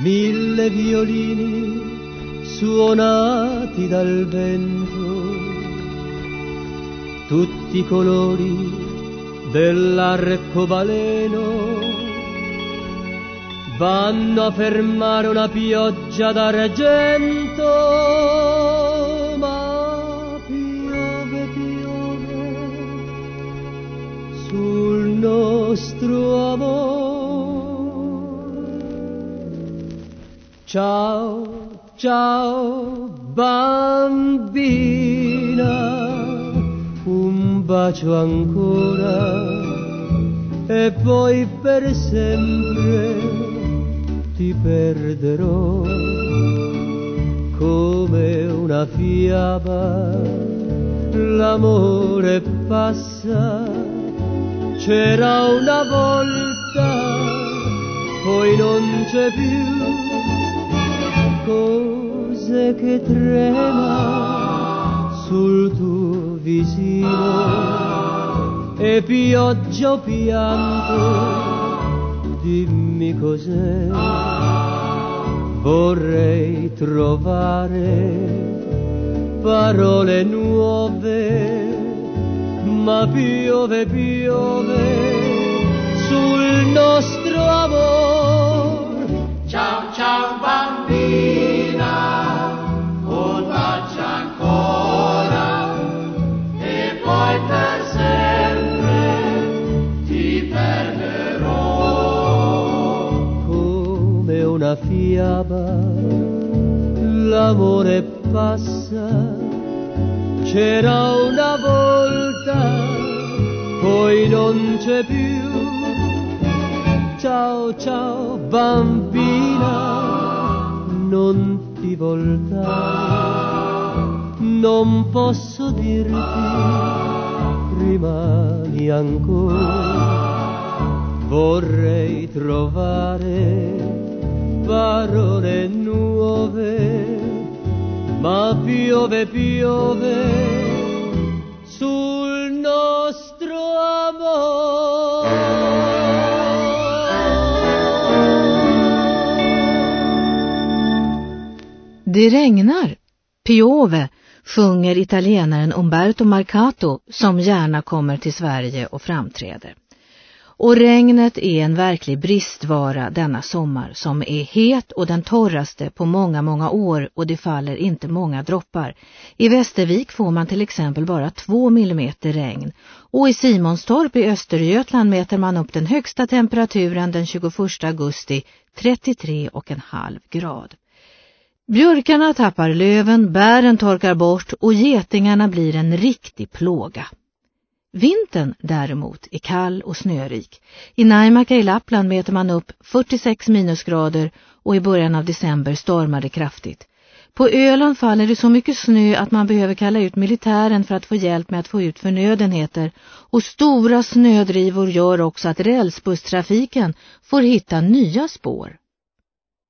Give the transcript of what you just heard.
mille violini suonati dal vento, tutti i colori dell'arcobaleno vanno a fermare una pioggia d'argento, ma piove, piove sul nostro amore. Ciao, ciao bambina, un bacio ancora. E poi per sempre ti perderò come una fiaba. L'amore passa, c'era una volta, poi non c'è più cose che trema sul tuo visino e pioggia o pianto, dimmi cos'è. Vorrei trovare parole nuove, ma piove, piove sul nostro amore. Una fiaba, l'amore passa, c'era una volta, poi non c'è più. Ciao, ciao bambina, non ti voltare, non posso dirti, rimani ancora, vorrei trovare parole nuove, ma piove, piove sul nostro amore. Det regnar. Piove sjunger italienaren Umberto Marcato som gärna kommer till Sverige och framträder. Och regnet är en verklig bristvara denna sommar som är het och den torraste på många, många år och det faller inte många droppar. I Västervik får man till exempel bara två millimeter regn och i Simonstorp i Östergötland mäter man upp den högsta temperaturen den 21 augusti 33,5 grad. Björkarna tappar löven, bären torkar bort och getingarna blir en riktig plåga. Vintern däremot är kall och snörik. I Naimaka i Lappland mäter man upp 46 minusgrader och i början av december stormar det kraftigt. På Öland faller det så mycket snö att man behöver kalla ut militären för att få hjälp med att få ut förnödenheter och stora snödrivor gör också att rälsbusstrafiken får hitta nya spår.